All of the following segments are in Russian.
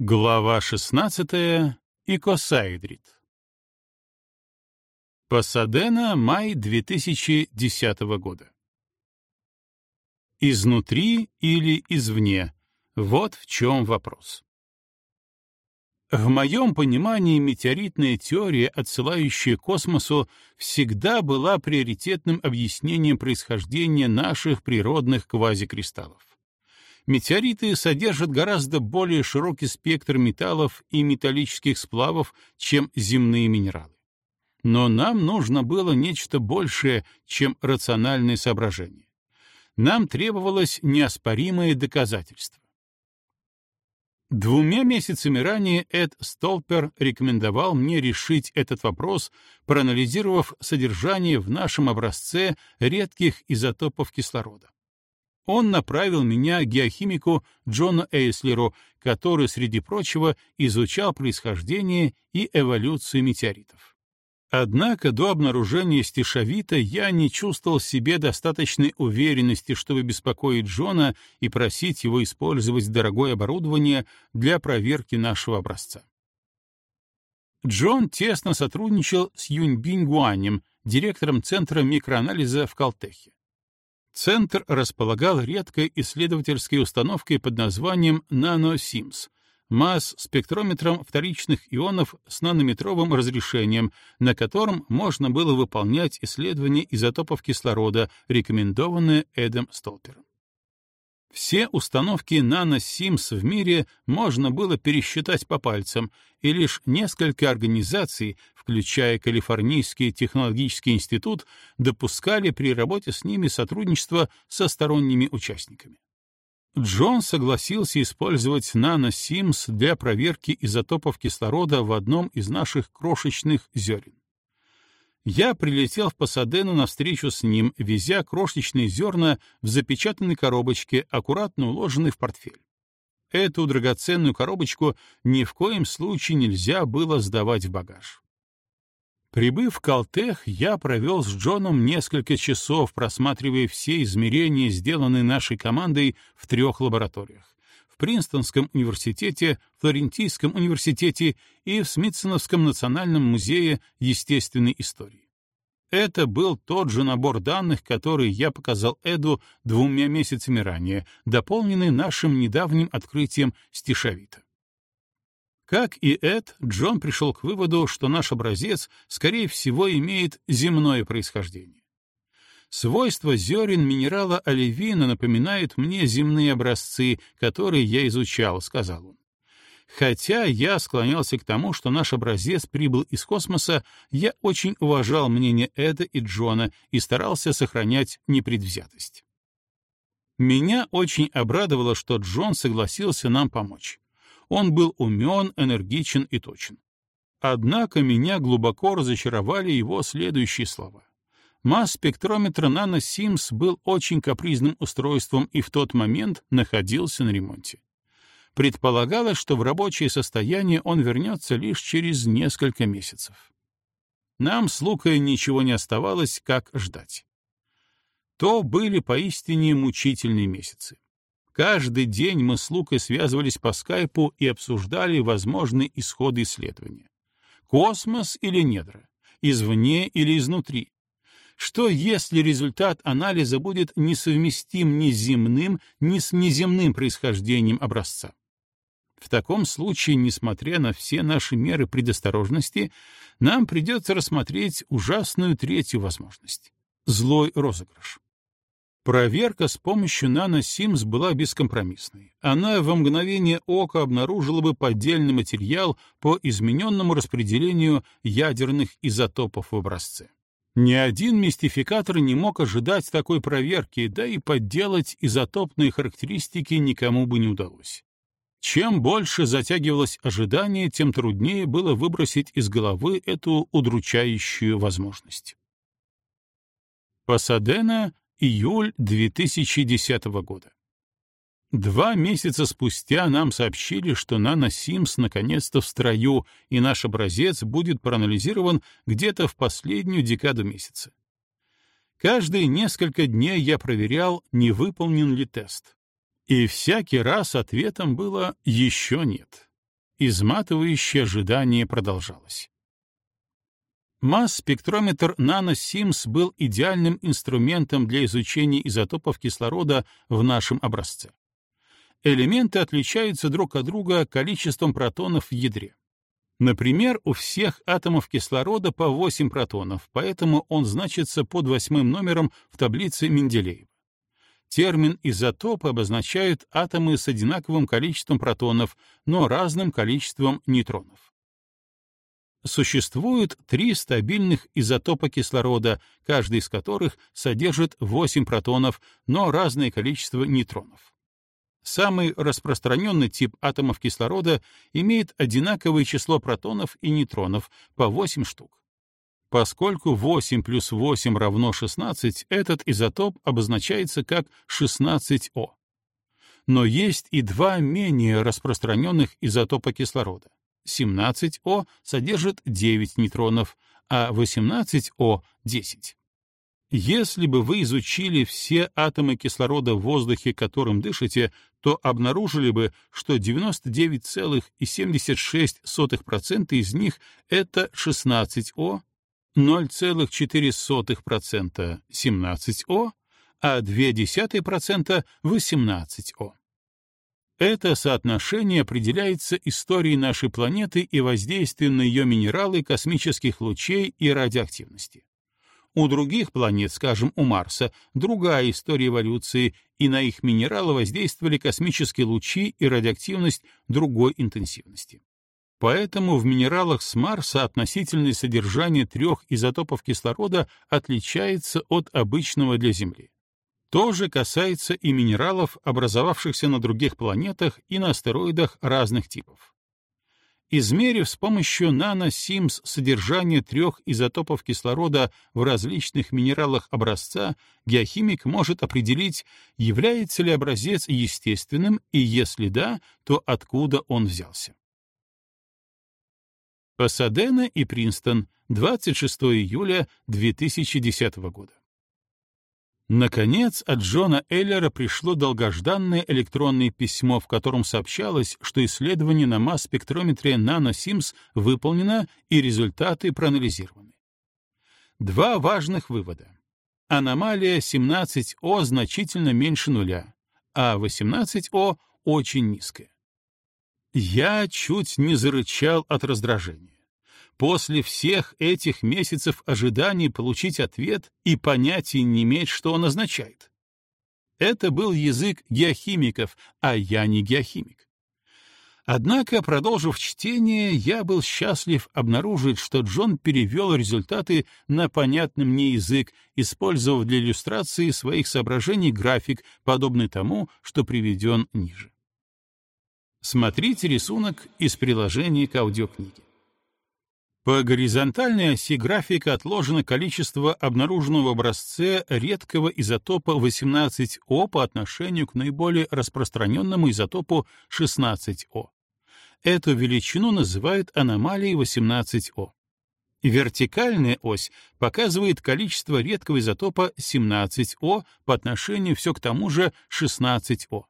Глава 16. Икосаидрит. Пасадена, май 2010 года. Изнутри или извне? Вот в чем вопрос. В моем понимании метеоритная теория, отсылающая космосу, всегда была приоритетным объяснением происхождения наших природных квазикристаллов. Метеориты содержат гораздо более широкий спектр металлов и металлических сплавов, чем земные минералы. Но нам нужно было нечто большее, чем рациональное соображение. Нам требовалось неоспоримое доказательство. Двумя месяцами ранее Эд Столпер рекомендовал мне решить этот вопрос, проанализировав содержание в нашем образце редких изотопов кислорода он направил меня к геохимику Джону Эйслеру, который, среди прочего, изучал происхождение и эволюцию метеоритов. Однако до обнаружения стишовита я не чувствовал себе достаточной уверенности, чтобы беспокоить Джона и просить его использовать дорогое оборудование для проверки нашего образца. Джон тесно сотрудничал с Юньбинь Гуанем, директором Центра микроанализа в Калтехе. Центр располагал редкой исследовательской установкой под названием NanoSIMS — масс-спектрометром вторичных ионов с нанометровым разрешением, на котором можно было выполнять исследования изотопов кислорода, рекомендованные Эдом Столпером. Все установки NanoSIMS в мире можно было пересчитать по пальцам, и лишь несколько организаций, включая Калифорнийский технологический институт, допускали при работе с ними сотрудничество со сторонними участниками. Джон согласился использовать NanoSIMS для проверки изотопов кислорода в одном из наших крошечных зерен. Я прилетел в Пасадену на встречу с ним, везя крошечные зерна в запечатанной коробочке, аккуратно уложенной в портфель. Эту драгоценную коробочку ни в коем случае нельзя было сдавать в багаж. Прибыв в Калтех, я провел с Джоном несколько часов, просматривая все измерения, сделанные нашей командой в трех лабораториях — Принстонском университете, Флорентийском университете и в Смитсоновском национальном музее естественной истории. Это был тот же набор данных, который я показал Эду двумя месяцами ранее, дополненный нашим недавним открытием стишавита. Как и Эд, Джон пришел к выводу, что наш образец, скорее всего, имеет земное происхождение. Свойства зерен минерала оливина напоминают мне земные образцы, которые я изучал, — сказал он. Хотя я склонялся к тому, что наш образец прибыл из космоса, я очень уважал мнение Эда и Джона и старался сохранять непредвзятость. Меня очень обрадовало, что Джон согласился нам помочь. Он был умен, энергичен и точен. Однако меня глубоко разочаровали его следующие слова. Масс-спектрометр Nano Sims был очень капризным устройством и в тот момент находился на ремонте. Предполагалось, что в рабочее состояние он вернется лишь через несколько месяцев. Нам с Лукой ничего не оставалось, как ждать. То были поистине мучительные месяцы. Каждый день мы с Лукой связывались по скайпу и обсуждали возможные исходы исследования. Космос или недра? Извне или изнутри? Что если результат анализа будет несовместим ни с земным, ни с неземным происхождением образца? В таком случае, несмотря на все наши меры предосторожности, нам придется рассмотреть ужасную третью возможность — злой розыгрыш. Проверка с помощью нано-симс была бескомпромиссной. Она во мгновение ока обнаружила бы поддельный материал по измененному распределению ядерных изотопов в образце. Ни один мистификатор не мог ожидать такой проверки, да и подделать изотопные характеристики никому бы не удалось. Чем больше затягивалось ожидание, тем труднее было выбросить из головы эту удручающую возможность. Пасадена, июль 2010 года. Два месяца спустя нам сообщили, что нано-Симс наконец-то в строю, и наш образец будет проанализирован где-то в последнюю декаду месяца. Каждые несколько дней я проверял, не выполнен ли тест. И всякий раз ответом было «еще нет». Изматывающее ожидание продолжалось. Масс-спектрометр NanoSIMS был идеальным инструментом для изучения изотопов кислорода в нашем образце. Элементы отличаются друг от друга количеством протонов в ядре. Например, у всех атомов кислорода по 8 протонов, поэтому он значится под восьмым номером в таблице Менделеева. Термин изотоп обозначает атомы с одинаковым количеством протонов, но разным количеством нейтронов. Существует три стабильных изотопа кислорода, каждый из которых содержит 8 протонов, но разное количество нейтронов. Самый распространенный тип атомов кислорода имеет одинаковое число протонов и нейтронов по 8 штук. Поскольку 8 плюс 8 равно 16, этот изотоп обозначается как 16О. Но есть и два менее распространенных изотопа кислорода. 17О содержит 9 нейтронов, а 18О — 10. Если бы вы изучили все атомы кислорода в воздухе, которым дышите, то обнаружили бы, что 99,76% из них — это 16О, 0,4% — 17О, а 0,2% — 18О. Это соотношение определяется историей нашей планеты и воздействием на ее минералы космических лучей и радиоактивности. У других планет, скажем, у Марса, другая история эволюции, и на их минералы воздействовали космические лучи и радиоактивность другой интенсивности. Поэтому в минералах с Марса относительное содержание трех изотопов кислорода отличается от обычного для Земли. То же касается и минералов, образовавшихся на других планетах и на астероидах разных типов. Измерив с помощью нано-симс содержание трех изотопов кислорода в различных минералах образца, геохимик может определить, является ли образец естественным и, если да, то откуда он взялся. Пасадена и Принстон, 26 июля 2010 года. Наконец, от Джона Эллера пришло долгожданное электронное письмо, в котором сообщалось, что исследование на масс-спектрометре NanoSIMS выполнено и результаты проанализированы. Два важных вывода. Аномалия 17О значительно меньше нуля, а 18О очень низкая. Я чуть не зарычал от раздражения после всех этих месяцев ожиданий получить ответ и понятия не иметь, что он означает. Это был язык геохимиков, а я не геохимик. Однако, продолжив чтение, я был счастлив обнаружить, что Джон перевел результаты на понятный мне язык, использовав для иллюстрации своих соображений график, подобный тому, что приведен ниже. Смотрите рисунок из приложения к аудиокниге. По горизонтальной оси графика отложено количество обнаруженного в образце редкого изотопа 18О по отношению к наиболее распространенному изотопу 16О. Эту величину называют аномалией 18О. Вертикальная ось показывает количество редкого изотопа 17О по отношению все к тому же 16О.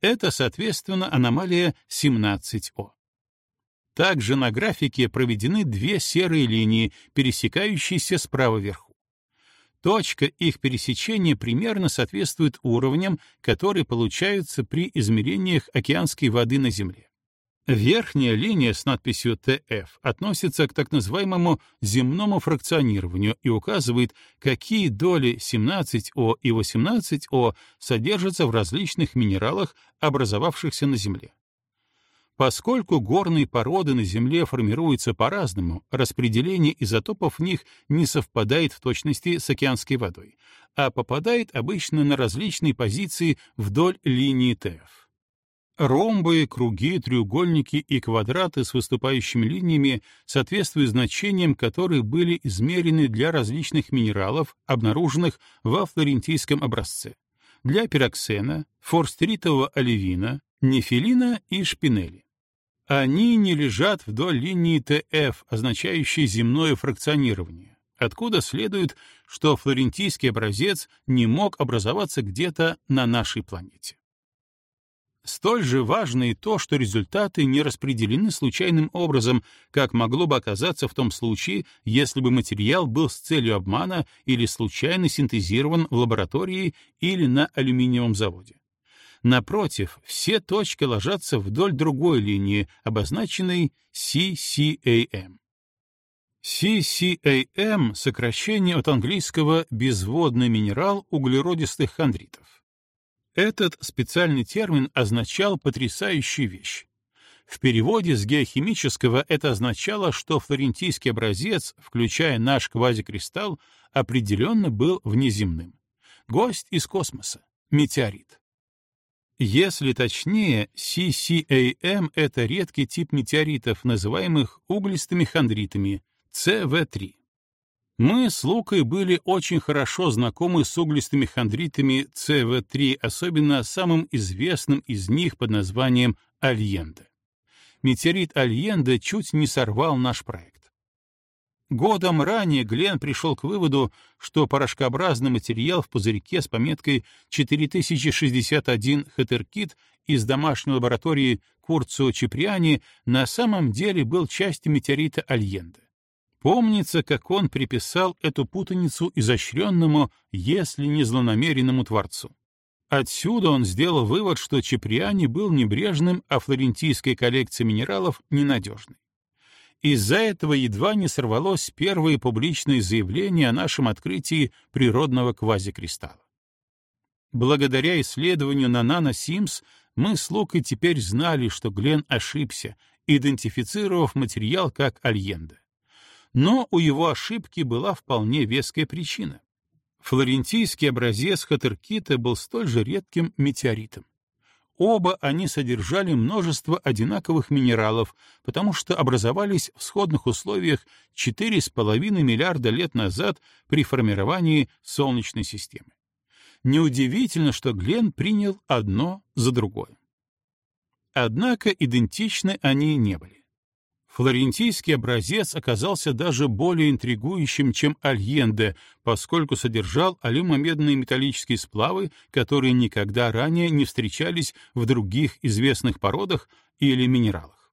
Это, соответственно, аномалия 17О. Также на графике проведены две серые линии, пересекающиеся справа вверху. Точка их пересечения примерно соответствует уровням, которые получаются при измерениях океанской воды на Земле. Верхняя линия с надписью TF относится к так называемому земному фракционированию и указывает, какие доли 17О и 18О содержатся в различных минералах, образовавшихся на Земле. Поскольку горные породы на Земле формируются по-разному, распределение изотопов в них не совпадает в точности с океанской водой, а попадает обычно на различные позиции вдоль линии ТФ. Ромбы, круги, треугольники и квадраты с выступающими линиями соответствуют значениям, которые были измерены для различных минералов, обнаруженных во флорентийском образце, для пироксена, форстеритового оливина, нефилина и шпинели. Они не лежат вдоль линии ТФ, означающей земное фракционирование, откуда следует, что флорентийский образец не мог образоваться где-то на нашей планете. Столь же важно и то, что результаты не распределены случайным образом, как могло бы оказаться в том случае, если бы материал был с целью обмана или случайно синтезирован в лаборатории или на алюминиевом заводе. Напротив, все точки ложатся вдоль другой линии, обозначенной CCAM. CCAM — сокращение от английского «безводный минерал углеродистых хондритов. Этот специальный термин означал потрясающую вещь. В переводе с геохимического это означало, что флорентийский образец, включая наш квазикристалл, определенно был внеземным. Гость из космоса, метеорит. Если точнее, CCAM — это редкий тип метеоритов, называемых углистыми хондритами, CV3. Мы с Лукой были очень хорошо знакомы с углистыми хондритами CV3, особенно самым известным из них под названием Альенда. Метеорит Альенда чуть не сорвал наш проект. Годом ранее Глен пришел к выводу, что порошкообразный материал в пузырьке с пометкой 4061 Хетеркит из домашней лаборатории Курцо Чиприани на самом деле был частью метеорита Альенда. Помнится, как он приписал эту путаницу изощренному, если не злонамеренному творцу. Отсюда он сделал вывод, что Чеприани был небрежным, а флорентийская коллекция минералов — ненадежной. Из-за этого едва не сорвалось первое публичное заявление о нашем открытии природного квазикристалла. Благодаря исследованию на нано-Симс мы с Лукой теперь знали, что Глен ошибся, идентифицировав материал как альенда. Но у его ошибки была вполне веская причина. Флорентийский образец Хатеркита был столь же редким метеоритом. Оба они содержали множество одинаковых минералов, потому что образовались в сходных условиях 4,5 миллиарда лет назад при формировании Солнечной системы. Неудивительно, что Глен принял одно за другое. Однако идентичны они не были. Флорентийский образец оказался даже более интригующим, чем Альенде, поскольку содержал алюмомедные металлические сплавы, которые никогда ранее не встречались в других известных породах или минералах.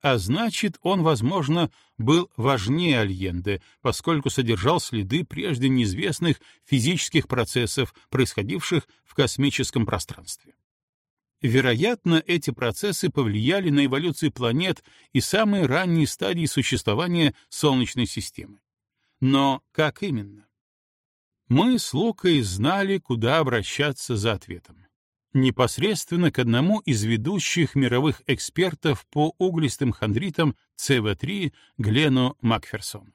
А значит, он, возможно, был важнее Альенде, поскольку содержал следы прежде неизвестных физических процессов, происходивших в космическом пространстве. Вероятно, эти процессы повлияли на эволюцию планет и самые ранние стадии существования Солнечной системы. Но как именно? Мы с Лукой знали, куда обращаться за ответом. Непосредственно к одному из ведущих мировых экспертов по углистым хондритам ЦВ3 Глену Макферсону.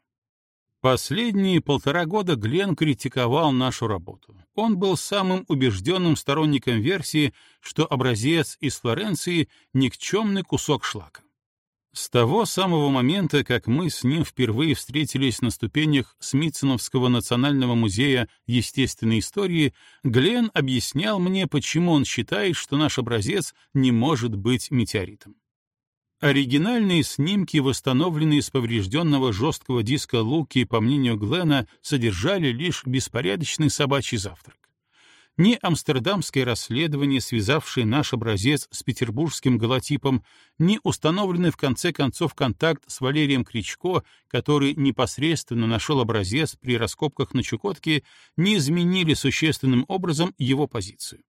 Последние полтора года Глен критиковал нашу работу. Он был самым убежденным сторонником версии, что образец из Флоренции — никчемный кусок шлака. С того самого момента, как мы с ним впервые встретились на ступенях Смитсоновского национального музея естественной истории, Глен объяснял мне, почему он считает, что наш образец не может быть метеоритом. Оригинальные снимки, восстановленные с поврежденного жесткого диска Луки, по мнению Глена, содержали лишь беспорядочный собачий завтрак. Ни амстердамское расследование, связавшее наш образец с петербургским голотипом, ни установленный в конце концов контакт с Валерием Кричко, который непосредственно нашел образец при раскопках на Чукотке, не изменили существенным образом его позицию.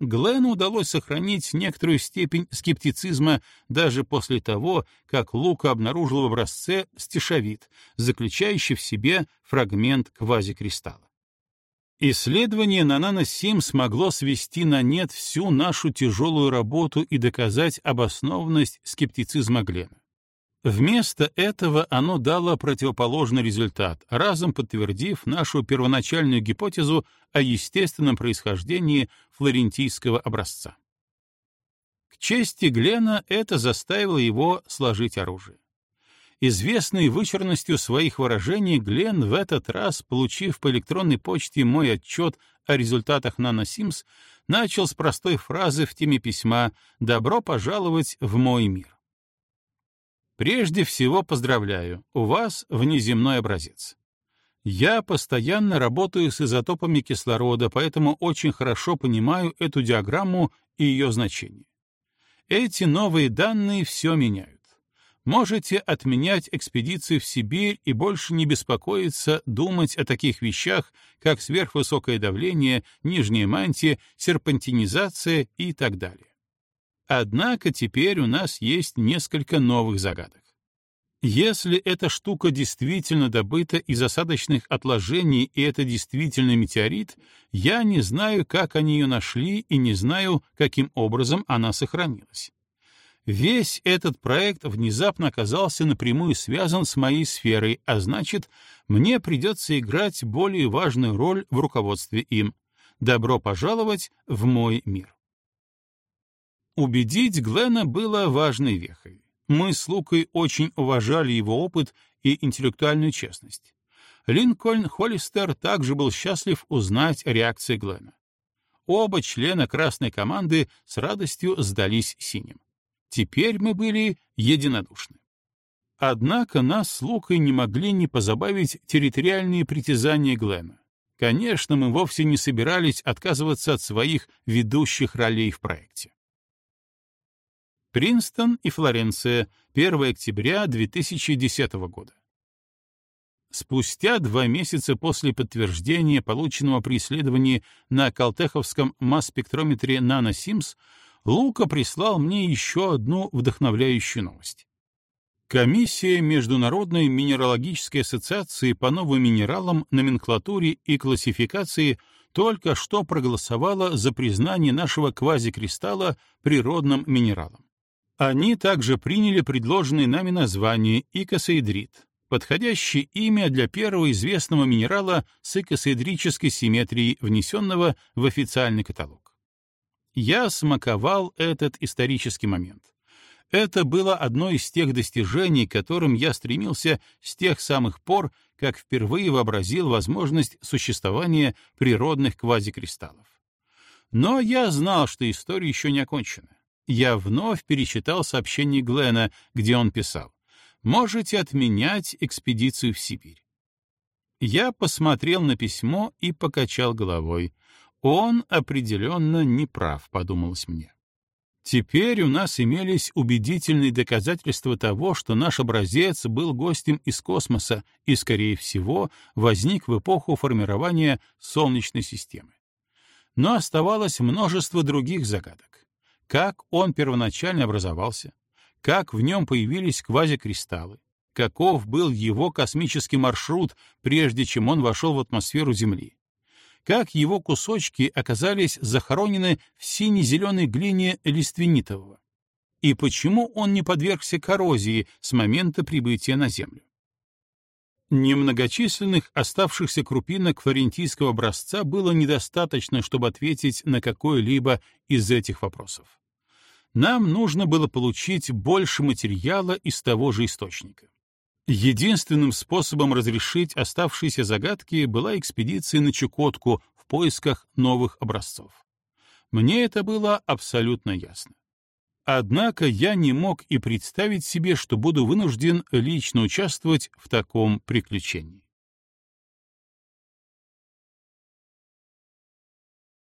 Глену удалось сохранить некоторую степень скептицизма даже после того, как Лука обнаружил в образце стишовид, заключающий в себе фрагмент квазикристалла. Исследование на нано-7 смогло свести на нет всю нашу тяжелую работу и доказать обоснованность скептицизма Глена. Вместо этого оно дало противоположный результат, разом подтвердив нашу первоначальную гипотезу о естественном происхождении флорентийского образца. К чести Глена это заставило его сложить оружие. Известный вычурностью своих выражений, Глен в этот раз, получив по электронной почте мой отчет о результатах NanoSims, начал с простой фразы в теме письма «Добро пожаловать в мой мир». Прежде всего поздравляю, у вас внеземной образец. Я постоянно работаю с изотопами кислорода, поэтому очень хорошо понимаю эту диаграмму и ее значение. Эти новые данные все меняют. Можете отменять экспедиции в Сибирь и больше не беспокоиться думать о таких вещах, как сверхвысокое давление, нижняя мантия, серпантинизация и так далее. Однако теперь у нас есть несколько новых загадок. Если эта штука действительно добыта из осадочных отложений и это действительно метеорит, я не знаю, как они ее нашли и не знаю, каким образом она сохранилась. Весь этот проект внезапно оказался напрямую связан с моей сферой, а значит, мне придется играть более важную роль в руководстве им. Добро пожаловать в мой мир. Убедить Глена было важной вехой. Мы с Лукой очень уважали его опыт и интеллектуальную честность. Линкольн Холлистер также был счастлив узнать реакции Глена. Оба члена красной команды с радостью сдались синим. Теперь мы были единодушны. Однако нас с Лукой не могли не позабавить территориальные притязания Глена. Конечно, мы вовсе не собирались отказываться от своих ведущих ролей в проекте. Принстон и Флоренция, 1 октября 2010 года. Спустя два месяца после подтверждения полученного при исследовании на Калтеховском масс-спектрометре NanoSIMS Лука прислал мне еще одну вдохновляющую новость. Комиссия Международной минералогической ассоциации по новым минералам, номенклатуре и классификации только что проголосовала за признание нашего квазикристалла природным минералом. Они также приняли предложенное нами название икосаэдрит, подходящее имя для первого известного минерала с икосаэдрической симметрией, внесенного в официальный каталог. Я смаковал этот исторический момент. Это было одно из тех достижений, к которым я стремился с тех самых пор, как впервые вообразил возможность существования природных квазикристаллов. Но я знал, что история еще не окончена я вновь перечитал сообщение Глена, где он писал «Можете отменять экспедицию в Сибирь». Я посмотрел на письмо и покачал головой. Он определенно не прав, подумалось мне. Теперь у нас имелись убедительные доказательства того, что наш образец был гостем из космоса и, скорее всего, возник в эпоху формирования Солнечной системы. Но оставалось множество других загадок как он первоначально образовался, как в нем появились квазикристаллы, каков был его космический маршрут, прежде чем он вошел в атмосферу Земли, как его кусочки оказались захоронены в сине-зеленой глине лиственнитового, и почему он не подвергся коррозии с момента прибытия на Землю. Немногочисленных оставшихся крупинок флорентийского образца было недостаточно, чтобы ответить на какой-либо из этих вопросов. Нам нужно было получить больше материала из того же источника. Единственным способом разрешить оставшиеся загадки была экспедиция на Чукотку в поисках новых образцов. Мне это было абсолютно ясно. Однако я не мог и представить себе, что буду вынужден лично участвовать в таком приключении.